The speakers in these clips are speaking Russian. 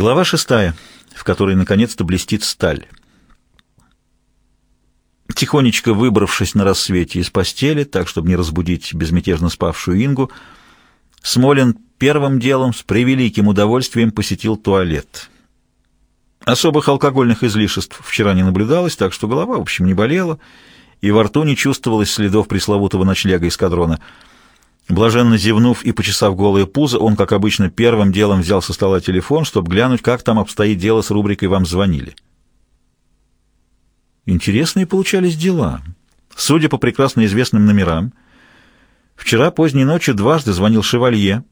Глава шестая, в которой наконец-то блестит сталь. Тихонечко выбравшись на рассвете из постели, так, чтобы не разбудить безмятежно спавшую Ингу, Смолин первым делом с превеликим удовольствием посетил туалет. Особых алкогольных излишеств вчера не наблюдалось, так что голова, в общем, не болела, и во рту не чувствовалось следов пресловутого ночлега эскадрона — Блаженно зевнув и почесав голое пузо, он, как обычно, первым делом взял со стола телефон, чтобы глянуть, как там обстоит дело с рубрикой «Вам звонили». Интересные получались дела. Судя по прекрасно известным номерам, вчера поздней ночью дважды звонил Шевалье,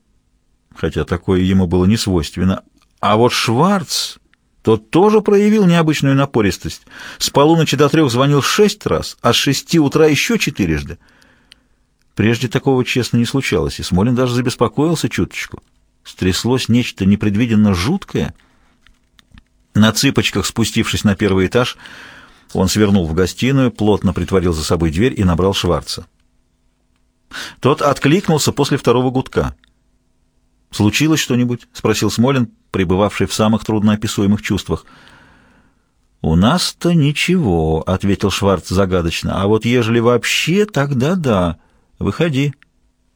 хотя такое ему было не свойственно, а вот Шварц... Тот тоже проявил необычную напористость. С полуночи до трех звонил шесть раз, а с шести утра еще четырежды. Прежде такого, честно, не случалось, и Смолин даже забеспокоился чуточку. Стряслось нечто непредвиденно жуткое. На цыпочках, спустившись на первый этаж, он свернул в гостиную, плотно притворил за собой дверь и набрал Шварца. Тот откликнулся после второго гудка. «Случилось что-нибудь?» — спросил Смолин, пребывавший в самых трудноописуемых чувствах. «У нас-то ничего», — ответил Шварц загадочно. «А вот ежели вообще, тогда да». «Выходи».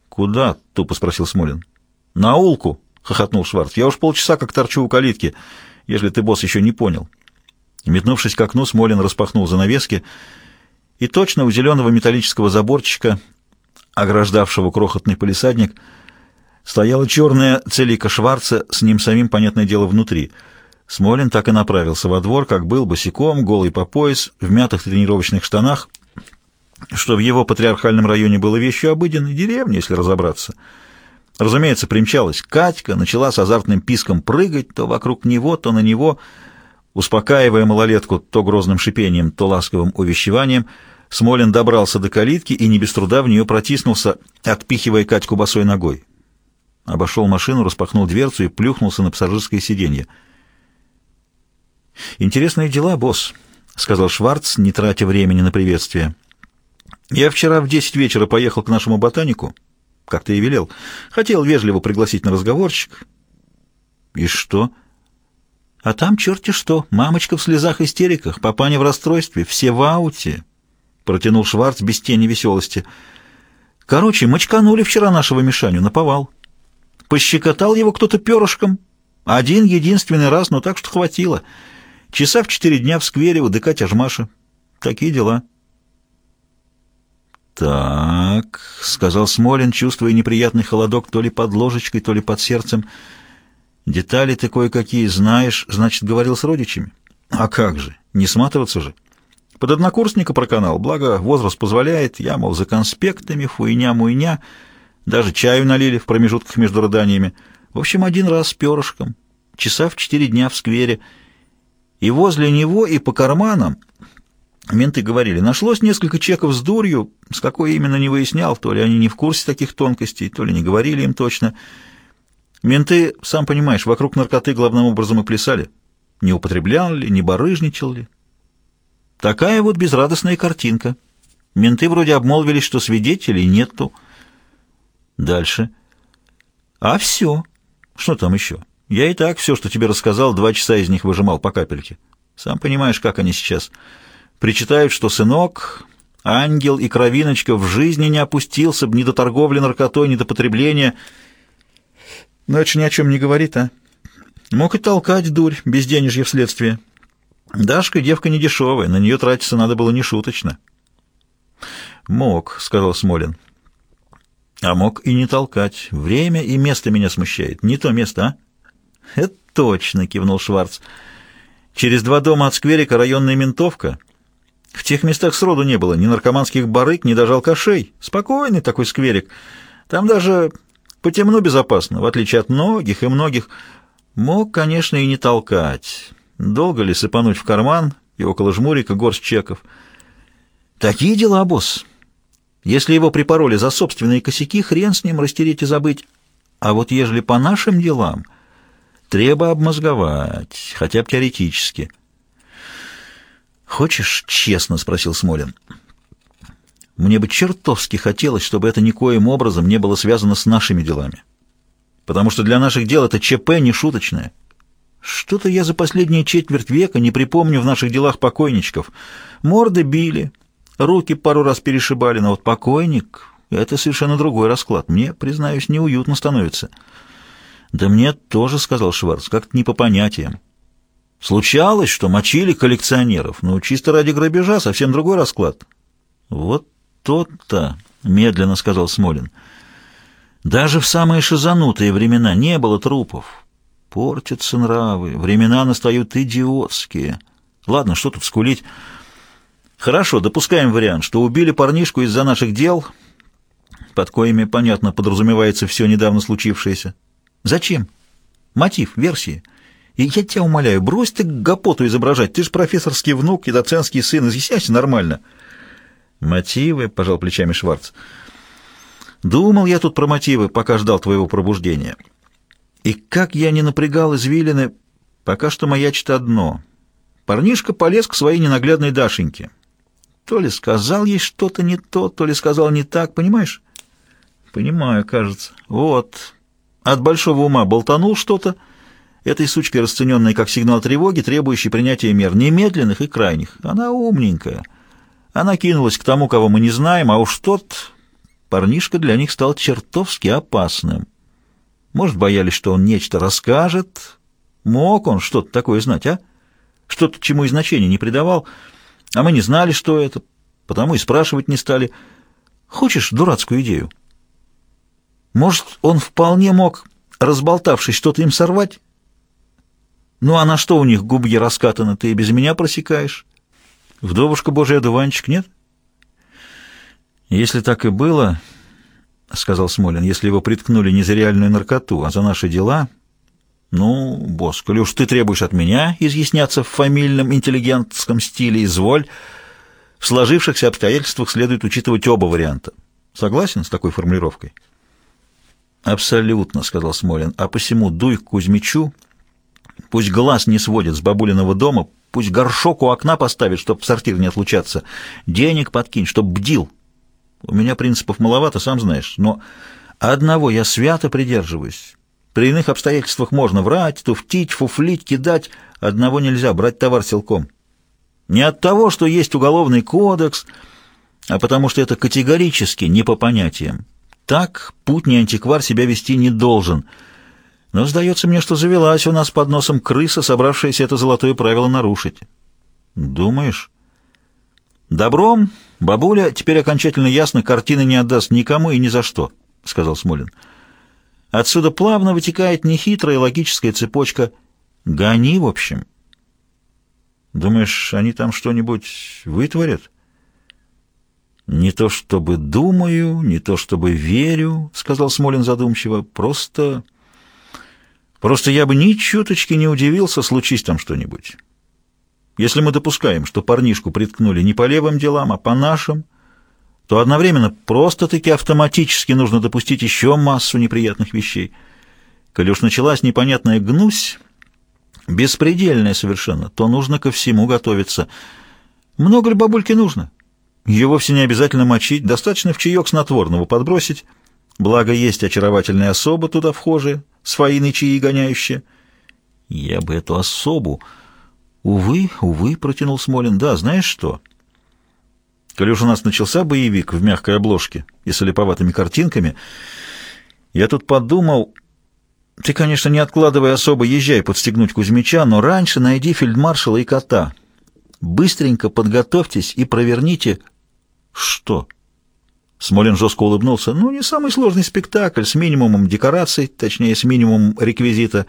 «Куда?» — тупо спросил Смолин. «На улку», — хохотнул Шварц. «Я уж полчаса как торчу у калитки, если ты, босс, еще не понял». Метнувшись к окну, Смолин распахнул занавески, и точно у зеленого металлического заборчика, ограждавшего крохотный полисадник, стояла черная целика Шварца, с ним самим, понятное дело, внутри. Смолин так и направился во двор, как был, босиком, голый по пояс, в мятых тренировочных штанах — что в его патриархальном районе было вещью обыденной, деревни, если разобраться. Разумеется, примчалась Катька, начала с азартным писком прыгать то вокруг него, то на него, успокаивая малолетку то грозным шипением, то ласковым увещеванием. Смолин добрался до калитки и не без труда в нее протиснулся, отпихивая Катьку босой ногой. Обошел машину, распахнул дверцу и плюхнулся на пассажирское сиденье. «Интересные дела, босс», — сказал Шварц, не тратя времени на приветствие. Я вчера в десять вечера поехал к нашему ботанику, как ты и велел. Хотел вежливо пригласить на разговорчик. И что? А там черти что. Мамочка в слезах-истериках, папаня в расстройстве, все в ауте. Протянул Шварц без тени веселости. Короче, мочканули вчера нашего Мишаню, наповал. Пощекотал его кто-то перышком. Один единственный раз, но так что хватило. Часа в четыре дня в сквере выдыкать ажмаша. Такие дела. «Так», — сказал Смолин, чувствуя неприятный холодок то ли под ложечкой, то ли под сердцем. «Детали ты кое-какие знаешь, значит, говорил с родичами?» «А как же? Не сматываться же?» «Под однокурсника проканал, благо возраст позволяет. Я, мол, за конспектами, фуйня-муйня. Даже чаю налили в промежутках между рыданиями. В общем, один раз с перышком. Часа в четыре дня в сквере. И возле него, и по карманам Менты говорили, нашлось несколько чеков с дурью, с какой именно не выяснял, то ли они не в курсе таких тонкостей, то ли не говорили им точно. Менты, сам понимаешь, вокруг наркоты главным образом и плясали. Не употреблял ли, не барыжничал ли. Такая вот безрадостная картинка. Менты вроде обмолвились, что свидетелей нету. Дальше. А все. Что там еще? Я и так все, что тебе рассказал, два часа из них выжимал по капельке. Сам понимаешь, как они сейчас... Причитают, что сынок, ангел и кровиночка в жизни не опустился бы ни до торговли наркотой, ни до потребления. Но это ни о чем не говорит, а? Мог и толкать дурь, без денежья вследствие. Дашка девка не дешевая, на нее тратиться надо было не шуточно. «Мог», — сказал Смолин. «А мог и не толкать. Время и место меня смущает. Не то место, а?» «Это точно», — кивнул Шварц. «Через два дома от скверика районная ментовка». В тех местах сроду не было ни наркоманских барыг, ни даже алкашей. Спокойный такой скверик. Там даже по темну безопасно, в отличие от многих и многих. Мог, конечно, и не толкать. Долго ли сыпануть в карман и около жмурика горсть чеков? Такие дела, босс. Если его припороли за собственные косяки, хрен с ним растереть и забыть. А вот ежели по нашим делам, треба обмозговать, хотя бы теоретически — «Хочешь честно?» — спросил Смолин. «Мне бы чертовски хотелось, чтобы это никоим образом не было связано с нашими делами. Потому что для наших дел это ЧП не. Что-то я за последние четверть века не припомню в наших делах покойничков. Морды били, руки пару раз перешибали, но вот покойник — это совершенно другой расклад. Мне, признаюсь, неуютно становится. Да мне тоже, — сказал Шварц, — как-то не по понятиям. Случалось, что мочили коллекционеров, но чисто ради грабежа совсем другой расклад. Вот тот-то, — медленно сказал Смолин, — даже в самые шизанутые времена не было трупов. Портятся нравы, времена настают идиотские. Ладно, что тут скулить? Хорошо, допускаем вариант, что убили парнишку из-за наших дел, под коими, понятно, подразумевается все недавно случившееся. Зачем? Мотив, версии. И я тебя умоляю, брось ты гопоту изображать. Ты же профессорский внук и доцентский сын, изъясняйся нормально. Мотивы, — пожал плечами Шварц. Думал я тут про мотивы, пока ждал твоего пробуждения. И как я не напрягал извилины, пока что маячит одно. Парнишка полез к своей ненаглядной Дашеньке. То ли сказал ей что-то не то, то ли сказал не так, понимаешь? Понимаю, кажется. Вот. От большого ума болтанул что-то, — Этой сучкой, расцененной как сигнал тревоги, требующий принятия мер немедленных и крайних. Она умненькая. Она кинулась к тому, кого мы не знаем, а уж тот парнишка для них стал чертовски опасным. Может, боялись, что он нечто расскажет. Мог он что-то такое знать, а? Что-то, чему и значения не придавал. А мы не знали, что это, потому и спрашивать не стали. Хочешь дурацкую идею? Может, он вполне мог, разболтавшись, что-то им сорвать? Ну а на что у них губки раскатаны, ты и без меня просекаешь? Вдовушка Божий одуванчик, нет? Если так и было, — сказал Смолин, — если его приткнули не за реальную наркоту, а за наши дела... Ну, босс, коли уж ты требуешь от меня изъясняться в фамильном интеллигентском стиле, изволь. В сложившихся обстоятельствах следует учитывать оба варианта. Согласен с такой формулировкой? Абсолютно, — сказал Смолин. А посему дуй к Кузьмичу Пусть глаз не сводит с бабулиного дома, пусть горшок у окна поставит, чтоб в сортир не отлучаться. Денег подкинь, чтоб бдил. У меня принципов маловато, сам знаешь, но одного я свято придерживаюсь. При иных обстоятельствах можно врать, туфтить, фуфлить, кидать. Одного нельзя, брать товар силком. Не от того, что есть уголовный кодекс, а потому что это категорически не по понятиям. Так путний антиквар себя вести не должен — но сдается мне, что завелась у нас под носом крыса, собравшаяся это золотое правило нарушить. Думаешь? Добром бабуля теперь окончательно ясно картины не отдаст никому и ни за что, сказал Смолин. Отсюда плавно вытекает нехитрая логическая цепочка. Гони, в общем. Думаешь, они там что-нибудь вытворят? Не то чтобы думаю, не то чтобы верю, сказал Смолин задумчиво. Просто Просто я бы ни чуточки не удивился, случись там что-нибудь. Если мы допускаем, что парнишку приткнули не по левым делам, а по нашим, то одновременно просто-таки автоматически нужно допустить еще массу неприятных вещей. Коли уж началась непонятная гнусь, беспредельная совершенно, то нужно ко всему готовиться. Много ли бабульки нужно? Ее вовсе не обязательно мочить, достаточно в чаек снотворного подбросить, благо есть очаровательная особа туда вхожая, свои нычьи гоняющие. Я бы эту особу... Увы, увы, протянул Смолин. Да, знаешь что? Коли уж у нас начался боевик в мягкой обложке и с олиповатыми картинками, я тут подумал... Ты, конечно, не откладывай особо, езжай подстегнуть Кузьмича, но раньше найди фельдмаршала и кота. Быстренько подготовьтесь и проверните... Что? — Смолин жестко улыбнулся. «Ну, не самый сложный спектакль, с минимумом декораций, точнее, с минимумом реквизита.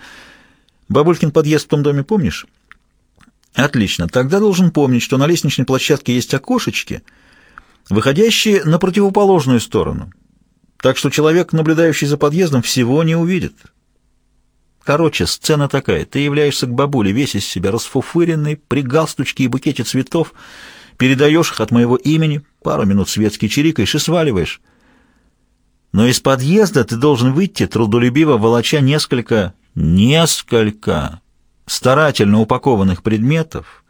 Бабулькин подъезд в том доме помнишь?» «Отлично. Тогда должен помнить, что на лестничной площадке есть окошечки, выходящие на противоположную сторону. Так что человек, наблюдающий за подъездом, всего не увидит». Короче, сцена такая. Ты являешься к бабуле, весь из себя расфуфыренный, при галстучке и букете цветов, передаешь их от моего имени, пару минут светский чирикаешь и сваливаешь. Но из подъезда ты должен выйти, трудолюбиво волоча несколько, несколько старательно упакованных предметов,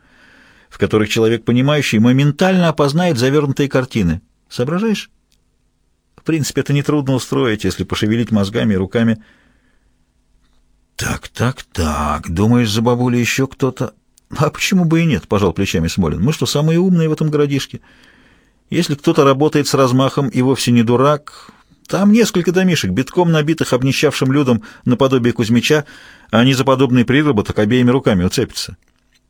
в которых человек, понимающий, моментально опознает завернутые картины. Соображаешь? В принципе, это нетрудно устроить, если пошевелить мозгами и руками. «Так, так, так. Думаешь, за бабулей еще кто-то...» «А почему бы и нет?» — пожал плечами Смолин. «Мы что, самые умные в этом городишке? Если кто-то работает с размахом и вовсе не дурак, там несколько домишек, битком набитых обнищавшим людом наподобие Кузьмича, а они за подобный приработок обеими руками уцепятся.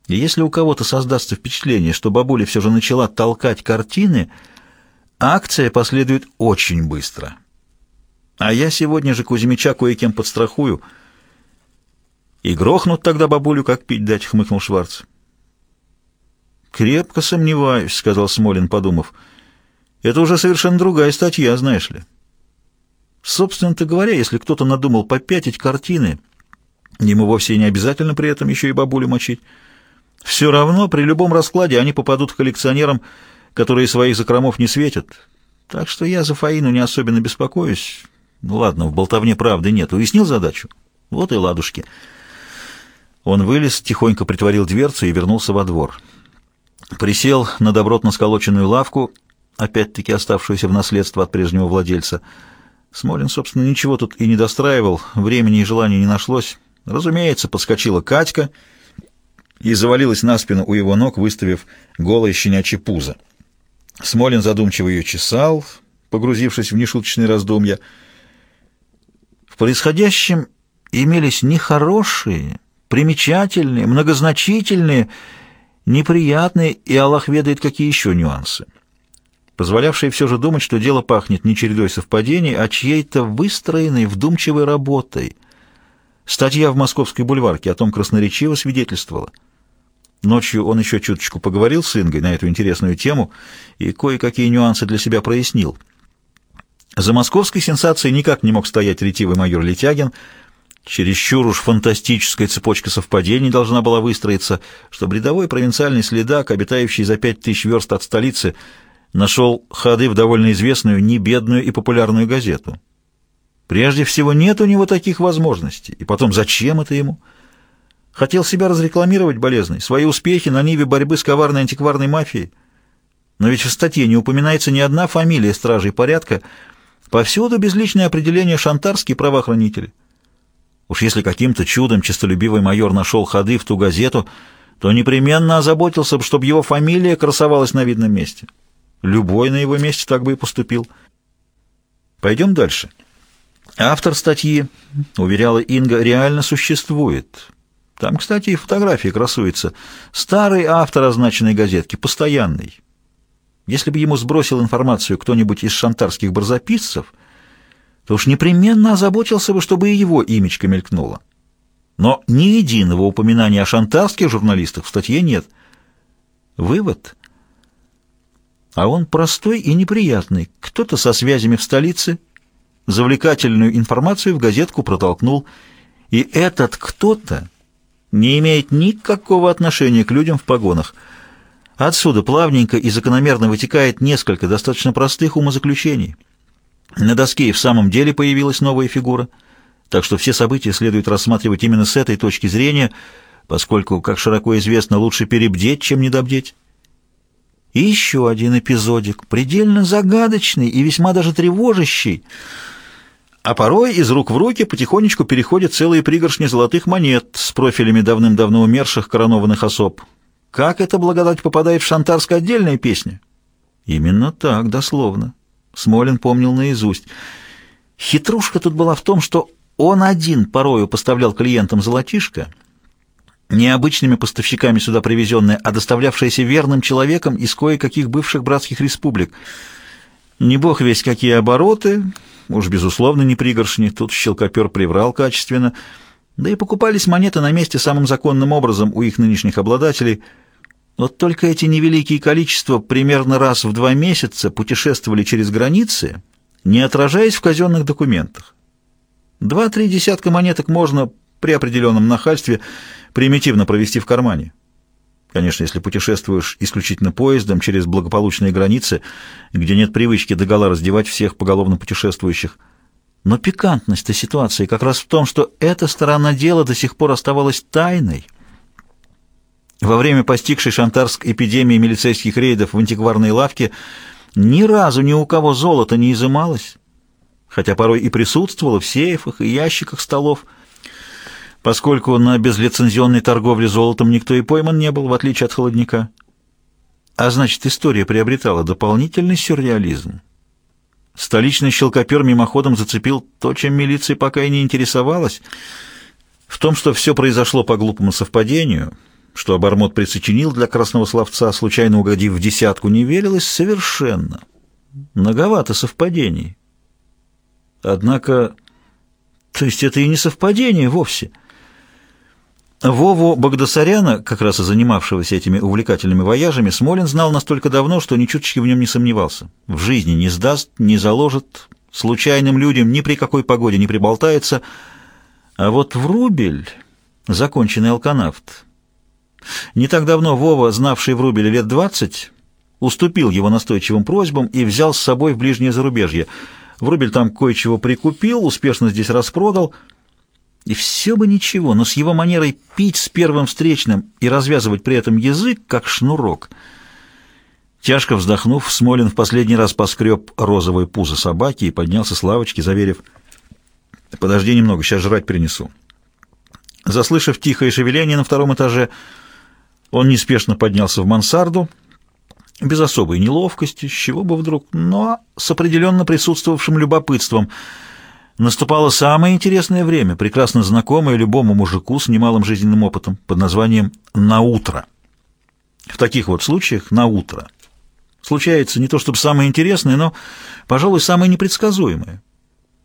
И если у кого-то создастся впечатление, что бабуля все же начала толкать картины, акция последует очень быстро. А я сегодня же Кузьмича кое-кем подстрахую. И грохнут тогда бабулю, как пить дать, хмыкнул Шварц. «Крепко сомневаюсь», — сказал Смолин, подумав. «Это уже совершенно другая статья, знаешь ли». Собственно-то говоря, если кто-то надумал попятить картины, ему вовсе не обязательно при этом еще и бабулю мочить. Все равно при любом раскладе они попадут к коллекционерам, которые своих закромов не светят. Так что я за Фаину не особенно беспокоюсь. Ну ладно, в болтовне правды нет. Уяснил задачу? Вот и ладушки. Он вылез, тихонько притворил дверцу и вернулся во двор. Присел на добротно сколоченную лавку, опять-таки оставшуюся в наследство от прежнего владельца. Смолин, собственно, ничего тут и не достраивал, времени и желания не нашлось. Разумеется, подскочила Катька — и завалилась на спину у его ног, выставив голое щенячье пузо. Смолин задумчиво ее чесал, погрузившись в нешуточные раздумья. В происходящем имелись нехорошие, примечательные, многозначительные, неприятные и Аллах ведает какие еще нюансы, позволявшие все же думать, что дело пахнет не чередой совпадений, а чьей-то выстроенной, вдумчивой работой. Статья в «Московской бульварке» о том красноречиво свидетельствовала — Ночью он еще чуточку поговорил с Ингой на эту интересную тему и кое-какие нюансы для себя прояснил. За московской сенсацией никак не мог стоять ретивый майор Летягин. Чересчур уж фантастическая цепочка совпадений должна была выстроиться, чтобы рядовой провинциальный следак, обитающий за пять тысяч верст от столицы, нашел ходы в довольно известную, небедную и популярную газету. Прежде всего, нет у него таких возможностей. И потом, зачем это ему? — Хотел себя разрекламировать болезный, свои успехи на ниве борьбы с коварной антикварной мафией. Но ведь в статье не упоминается ни одна фамилия стражей порядка. Повсюду безличное определение шантарские правоохранители. Уж если каким-то чудом честолюбивый майор нашел ходы в ту газету, то непременно озаботился бы, чтобы его фамилия красовалась на видном месте. Любой на его месте так бы и поступил. Пойдем дальше. Автор статьи, уверяла Инга, реально существует. Там, кстати, и фотографии красуются. Старый автор означенной газетки, постоянный. Если бы ему сбросил информацию кто-нибудь из шантарских барзаписцев, то уж непременно озаботился бы, чтобы и его имечко мелькнуло. Но ни единого упоминания о шантарских журналистах в статье нет. Вывод. А он простой и неприятный. Кто-то со связями в столице завлекательную информацию в газетку протолкнул. И этот кто-то не имеет никакого отношения к людям в погонах. Отсюда плавненько и закономерно вытекает несколько достаточно простых умозаключений. На доске и в самом деле появилась новая фигура, так что все события следует рассматривать именно с этой точки зрения, поскольку, как широко известно, лучше перебдеть, чем недобдеть. И еще один эпизодик, предельно загадочный и весьма даже тревожащий — а порой из рук в руки потихонечку переходят целые пригоршни золотых монет с профилями давным-давно умерших коронованных особ. Как эта благодать попадает в шантарская отдельная песня? Именно так, дословно. Смолин помнил наизусть. Хитрушка тут была в том, что он один порою поставлял клиентам золотишко, не обычными поставщиками сюда привезенное, а доставлявшееся верным человеком из кое-каких бывших братских республик. Не бог весь какие обороты, Уж, безусловно, не пригоршни, тут щелкопер приврал качественно, да и покупались монеты на месте самым законным образом у их нынешних обладателей. Вот только эти невеликие количества примерно раз в два месяца путешествовали через границы, не отражаясь в казенных документах. Два-три десятка монеток можно при определенном нахальстве примитивно провести в кармане. Конечно, если путешествуешь исключительно поездом через благополучные границы, где нет привычки догола раздевать всех поголовно путешествующих. Но пикантность этой ситуации как раз в том, что эта сторона дела до сих пор оставалась тайной. Во время постигшей Шантарск эпидемии милицейских рейдов в антикварные лавки ни разу ни у кого золото не изымалось, хотя порой и присутствовало в сейфах и ящиках столов. поскольку на безлицензионной торговле золотом никто и пойман не был, в отличие от холодника. А значит, история приобретала дополнительный сюрреализм. Столичный щелкопер мимоходом зацепил то, чем милиция пока и не интересовалась. В том, что все произошло по глупому совпадению, что обормот присочинил для красного словца, случайно угодив в десятку, не верилось совершенно. Многовато совпадений. Однако, то есть это и не совпадение вовсе — Вову Багдасаряна, как раз и занимавшегося этими увлекательными вояжами, Смолин знал настолько давно, что ни чуточки в нем не сомневался. В жизни не сдаст, не заложит, случайным людям ни при какой погоде не приболтается. А вот Врубель, законченный алканавт, не так давно Вова, знавший Врубеля лет двадцать, уступил его настойчивым просьбам и взял с собой в ближнее зарубежье. Врубель там кое-чего прикупил, успешно здесь распродал — и все бы ничего, но с его манерой пить с первым встречным и развязывать при этом язык, как шнурок. Тяжко вздохнув, Смолин в последний раз поскреб розовое пузо собаки и поднялся с лавочки, заверив, «Подожди немного, сейчас жрать принесу». Заслышав тихое шевеление на втором этаже, он неспешно поднялся в мансарду, без особой неловкости, с чего бы вдруг, но с определенно присутствовавшим любопытством — Наступало самое интересное время, прекрасно знакомое любому мужику с немалым жизненным опытом, под названием «на утро». В таких вот случаях «на утро» случается не то чтобы самое интересное, но, пожалуй, самое непредсказуемое.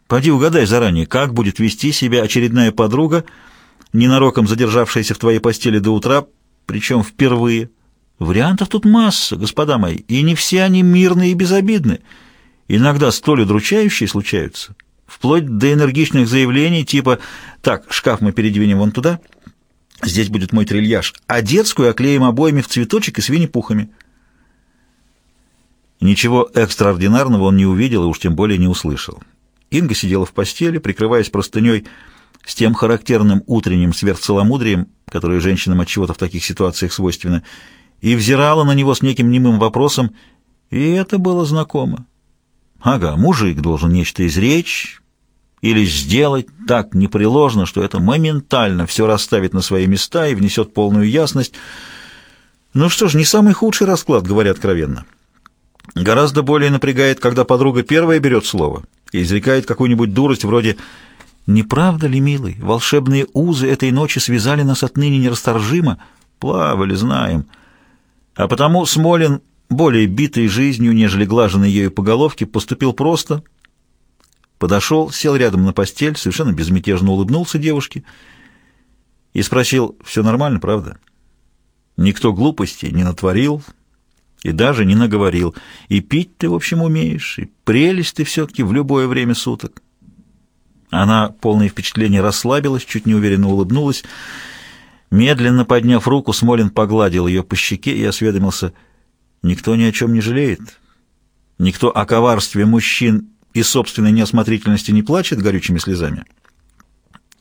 Пойди угадай заранее, как будет вести себя очередная подруга, ненароком задержавшаяся в твоей постели до утра, причем впервые. Вариантов тут масса, господа мои, и не все они мирные и безобидны. Иногда столь удручающие случаются — вплоть до энергичных заявлений типа «Так, шкаф мы передвинем вон туда, здесь будет мой трильяж, а детскую оклеим обоями в цветочек и с винни-пухами». Ничего экстраординарного он не увидел и уж тем более не услышал. Инга сидела в постели, прикрываясь простыней с тем характерным утренним сверхцеломудрием, которое женщинам от чего-то в таких ситуациях свойственно, и взирала на него с неким немым вопросом, и это было знакомо. Ага, мужик должен нечто изречь или сделать так непреложно, что это моментально все расставит на свои места и внесет полную ясность. Ну что ж, не самый худший расклад, говоря откровенно. Гораздо более напрягает, когда подруга первая берет слово и изрекает какую-нибудь дурость вроде «Не правда ли, милый, волшебные узы этой ночи связали нас отныне нерасторжимо? Плавали, знаем». А потому Смолин более битый жизнью, нежели глаженный ею по головке, поступил просто. Подошел, сел рядом на постель, совершенно безмятежно улыбнулся девушке и спросил, все нормально, правда? Никто глупости не натворил и даже не наговорил. И пить ты, в общем, умеешь, и прелесть ты все-таки в любое время суток. Она, полное впечатление, расслабилась, чуть неуверенно улыбнулась. Медленно подняв руку, Смолин погладил ее по щеке и осведомился — Никто ни о чем не жалеет. Никто о коварстве мужчин и собственной неосмотрительности не плачет горючими слезами.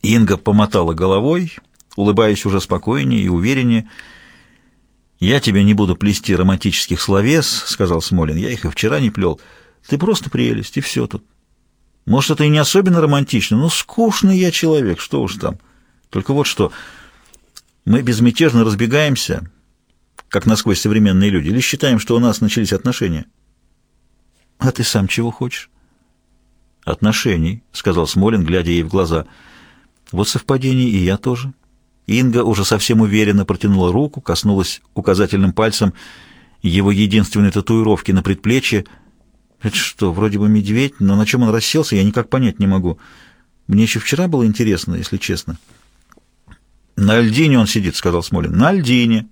Инга помотала головой, улыбаясь уже спокойнее и увереннее. «Я тебе не буду плести романтических словес», — сказал Смолин. «Я их и вчера не плел. Ты просто прелесть, и все тут. Может, это и не особенно романтично, но скучный я человек, что уж там. Только вот что, мы безмятежно разбегаемся» как насквозь современные люди, или считаем, что у нас начались отношения? А ты сам чего хочешь? Отношений, сказал Смолин, глядя ей в глаза. Вот совпадение, и я тоже. Инга уже совсем уверенно протянула руку, коснулась указательным пальцем его единственной татуировки на предплечье. Это что, вроде бы медведь, но на чем он расселся, я никак понять не могу. Мне еще вчера было интересно, если честно. «На льдине он сидит», — сказал Смолин. «На льдине».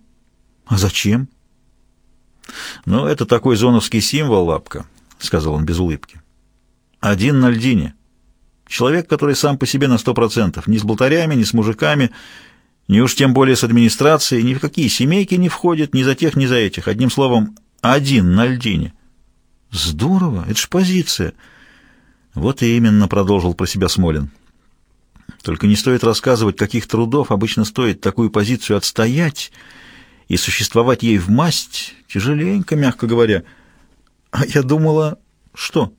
«А зачем?» «Ну, это такой зоновский символ, лапка», — сказал он без улыбки. «Один на льдине. Человек, который сам по себе на сто процентов. Ни с болтарями, ни с мужиками, ни уж тем более с администрацией, ни в какие семейки не входит, ни за тех, ни за этих. Одним словом, один на льдине». «Здорово! Это ж позиция!» «Вот и именно», — продолжил про себя Смолин. «Только не стоит рассказывать, каких трудов обычно стоит такую позицию отстоять» и существовать ей в масть тяжеленько, мягко говоря. А я думала... Что?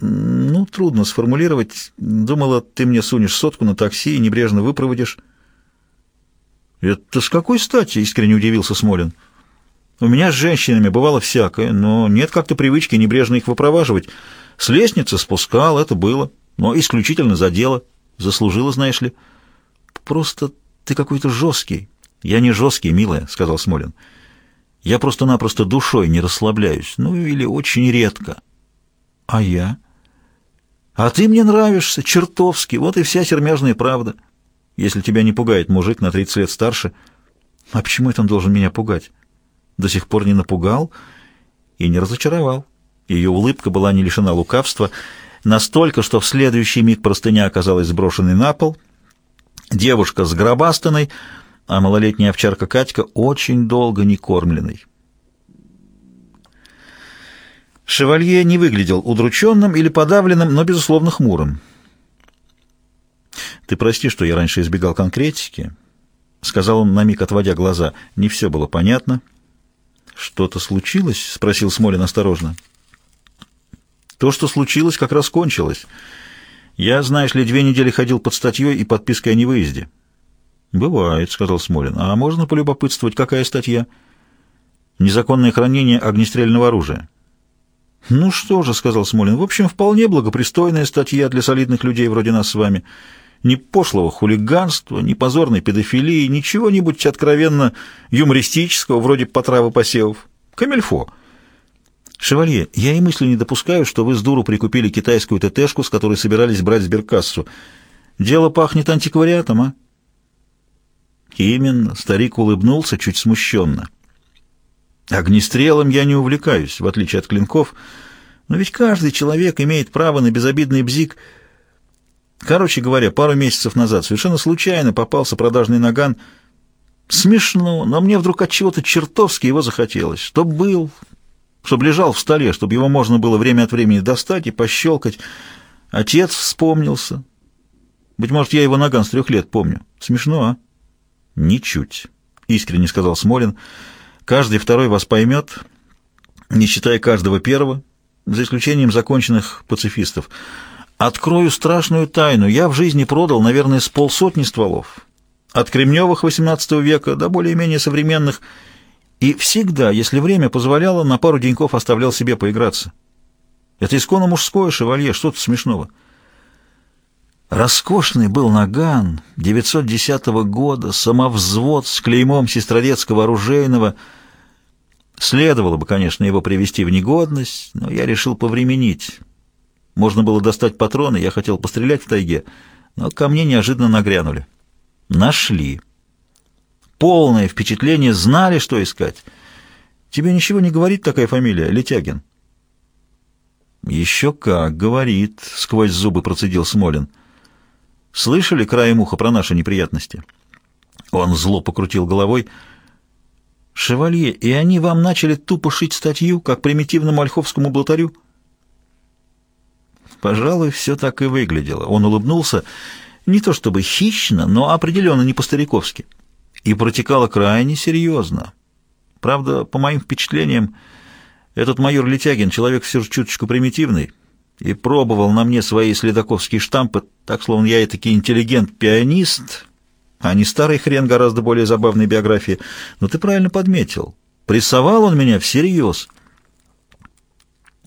Ну, трудно сформулировать. Думала, ты мне сунешь сотку на такси и небрежно выпроводишь. «Это с какой стати?» — искренне удивился Смолин. «У меня с женщинами бывало всякое, но нет как-то привычки небрежно их выпроваживать. С лестницы спускал, это было, но исключительно за дело. Заслужила, знаешь ли». «Просто ты какой-то жесткий». «Я не жесткий, милая», — сказал Смолин. «Я просто-напросто душой не расслабляюсь, ну или очень редко». «А я?» «А ты мне нравишься, чертовски, вот и вся сермяжная правда» если тебя не пугает мужик на 30 лет старше. А почему это он должен меня пугать? До сих пор не напугал и не разочаровал. Ее улыбка была не лишена лукавства, настолько, что в следующий миг простыня оказалась сброшенной на пол. Девушка с гробастанной, а малолетняя овчарка Катька очень долго не кормленной. Шевалье не выглядел удрученным или подавленным, но, безусловно, хмурым. «Ты прости, что я раньше избегал конкретики», — сказал он на миг, отводя глаза. «Не все было понятно». «Что-то случилось?» — спросил Смолин осторожно. «То, что случилось, как раз кончилось. Я, знаешь ли, две недели ходил под статьей и подпиской о невыезде». «Бывает», — сказал Смолин. «А можно полюбопытствовать, какая статья?» «Незаконное хранение огнестрельного оружия». «Ну что же», — сказал Смолин, — «в общем, вполне благопристойная статья для солидных людей вроде нас с вами». Ни пошлого хулиганства, ни позорной педофилии, ничего-нибудь откровенно юмористического, вроде потравы посевов. Камельфо. «Шевалье, я и мысли не допускаю, что вы с дуру прикупили китайскую ТТшку, с которой собирались брать сберкассу. Дело пахнет антиквариатом, а?» Именно. Старик улыбнулся чуть смущенно. «Огнестрелом я не увлекаюсь, в отличие от клинков, но ведь каждый человек имеет право на безобидный бзик — Короче говоря, пару месяцев назад совершенно случайно попался продажный наган. Смешно, но мне вдруг от чего-то чертовски его захотелось. Чтоб был, чтоб лежал в столе, чтобы его можно было время от времени достать и пощелкать. Отец вспомнился. Быть может, я его наган с трех лет помню. Смешно, а? Ничуть, — искренне сказал Смолин. Каждый второй вас поймет, не считая каждого первого, за исключением законченных пацифистов. Открою страшную тайну. Я в жизни продал, наверное, с полсотни стволов. От кремневых XVIII века до более-менее современных. И всегда, если время позволяло, на пару деньков оставлял себе поиграться. Это исконно мужское шевалье, что-то смешного. Роскошный был наган 910 года, самовзвод с клеймом сестрорецкого оружейного. Следовало бы, конечно, его привести в негодность, но я решил повременить. Можно было достать патроны, я хотел пострелять в тайге, но ко мне неожиданно нагрянули. Нашли. Полное впечатление, знали, что искать. Тебе ничего не говорит такая фамилия, Летягин? Еще как, говорит, сквозь зубы процедил Смолин. Слышали краем уха про наши неприятности? Он зло покрутил головой. «Шевалье, и они вам начали тупо шить статью, как примитивному ольховскому блатарю?» Пожалуй, все так и выглядело. Он улыбнулся, не то чтобы хищно, но определенно не по-стариковски. И протекало крайне серьезно. Правда, по моим впечатлениям, этот майор Летягин человек все же чуточку примитивный и пробовал на мне свои следаковские штампы, так словно я и таки интеллигент-пианист, а не старый хрен гораздо более забавной биографии. Но ты правильно подметил. Прессовал он меня всерьез.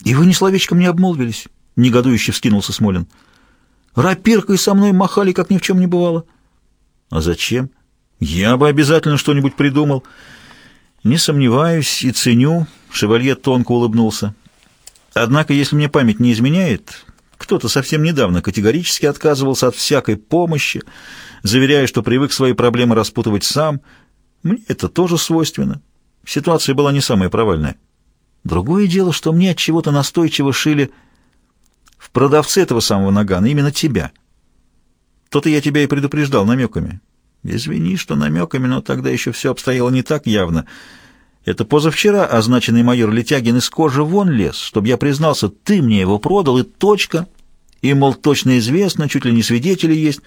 И вы ни словечком не обмолвились негодующе вскинулся Смолин. Рапиркой со мной махали, как ни в чем не бывало. А зачем? Я бы обязательно что-нибудь придумал. Не сомневаюсь и ценю, шевалье тонко улыбнулся. Однако, если мне память не изменяет, кто-то совсем недавно категорически отказывался от всякой помощи, заверяя, что привык свои проблемы распутывать сам. Мне это тоже свойственно. Ситуация была не самая провальная. Другое дело, что мне от чего-то настойчиво шили в продавце этого самого нагана именно тебя. То-то я тебя и предупреждал намеками. Извини, что намеками, но тогда еще все обстояло не так явно. Это позавчера означенный майор Летягин из кожи вон лез, чтобы я признался, ты мне его продал, и точка. И, мол, точно известно, чуть ли не свидетели есть.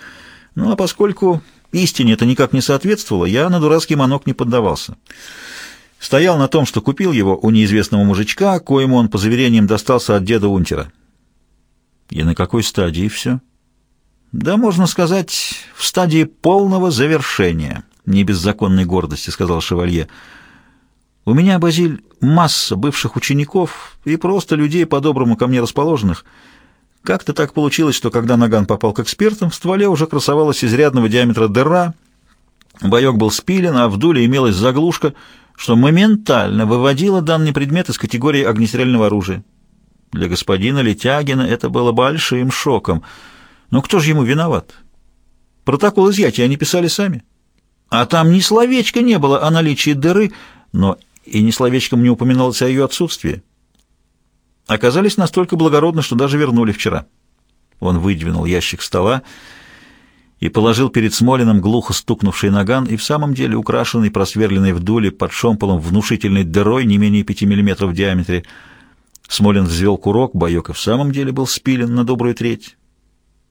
Ну, а поскольку истине это никак не соответствовало, я на дурацкий манок не поддавался. Стоял на том, что купил его у неизвестного мужичка, коему он, по заверениям, достался от деда Унтера. И на какой стадии все? Да, можно сказать, в стадии полного завершения. не без законной гордости», — сказал шевалье. «У меня, Базиль, масса бывших учеников и просто людей, по-доброму ко мне расположенных. Как-то так получилось, что когда Наган попал к экспертам, в стволе уже красовалась изрядного диаметра дыра, боек был спилен, а в дуле имелась заглушка, что моментально выводило данный предмет из категории огнестрельного оружия. Для господина Летягина это было большим шоком. Но кто же ему виноват? Протокол изъятия они писали сами. А там ни словечка не было о наличии дыры, но и ни словечком не упоминалось о ее отсутствии. Оказались настолько благородны, что даже вернули вчера. Он выдвинул ящик стола и положил перед Смолиным глухо стукнувший наган и в самом деле украшенный, просверленный в дуле под шомполом внушительной дырой не менее пяти миллиметров в диаметре. Смолин взвел курок, боек и в самом деле был спилен на добрую треть.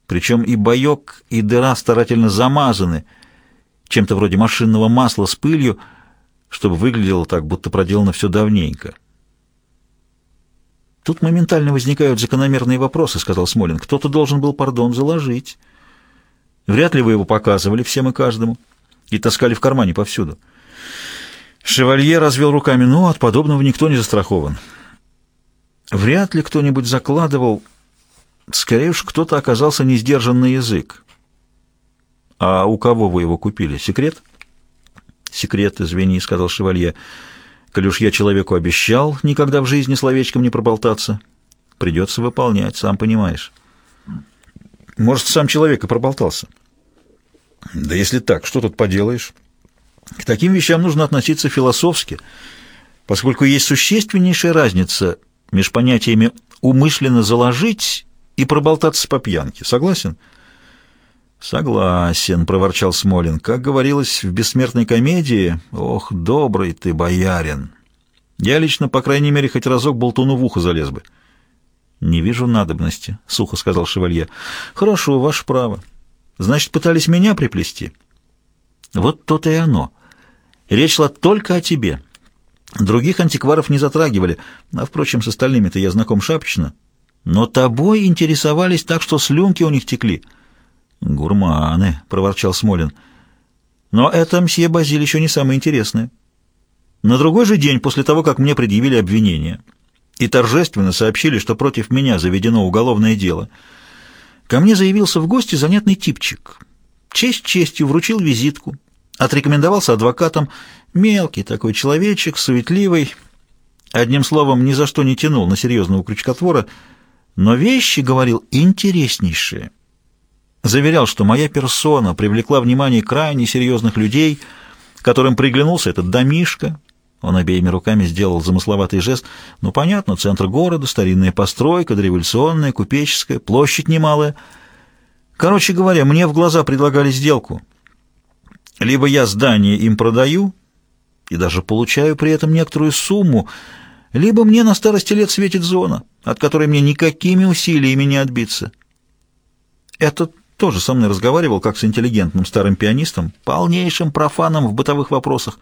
Причем и боек, и дыра старательно замазаны чем-то вроде машинного масла с пылью, чтобы выглядело так, будто проделано все давненько. «Тут моментально возникают закономерные вопросы», — сказал Смолин. «Кто-то должен был, пардон, заложить. Вряд ли вы его показывали всем и каждому и таскали в кармане повсюду». Шевалье развел руками. «Ну, от подобного никто не застрахован. Вряд ли кто-нибудь закладывал Скорее уж, кто-то оказался не сдержан на язык. А у кого вы его купили? Секрет? Секрет, извини, сказал шевалье. Коль уж я человеку обещал никогда в жизни словечком не проболтаться, придется выполнять, сам понимаешь. Может, сам человек и проболтался. Да если так, что тут поделаешь? К таким вещам нужно относиться философски, поскольку есть существеннейшая разница между понятиями «умышленно заложить» и проболтаться по пьянке. Согласен? Согласен, проворчал Смолин. Как говорилось в бессмертной комедии, ох, добрый ты боярин. Я лично, по крайней мере, хоть разок болтуну в ухо залез бы. Не вижу надобности, сухо сказал шевалье. Хорошо, ваше право. Значит, пытались меня приплести. Вот то-то и оно. Речь шла только о тебе. Других антикваров не затрагивали, а, впрочем, с остальными-то я знаком шапочно. Но тобой интересовались так, что слюнки у них текли. «Гурманы», — проворчал Смолин. «Но это, мсье Базиль, еще не самое интересное. На другой же день, после того, как мне предъявили обвинение и торжественно сообщили, что против меня заведено уголовное дело, ко мне заявился в гости занятный типчик. Честь честью вручил визитку, отрекомендовался адвокатом, мелкий такой человечек, суетливый, одним словом, ни за что не тянул на серьезного крючкотвора — но вещи говорил интереснейшие. Заверял, что моя персона привлекла внимание крайне серьезных людей, которым приглянулся этот домишко. Он обеими руками сделал замысловатый жест. Ну, понятно, центр города, старинная постройка, дореволюционная, купеческая, площадь немалая. Короче говоря, мне в глаза предлагали сделку. Либо я здание им продаю и даже получаю при этом некоторую сумму, либо мне на старости лет светит зона, от которой мне никакими усилиями не отбиться. Этот тоже со мной разговаривал, как с интеллигентным старым пианистом, полнейшим профаном в бытовых вопросах.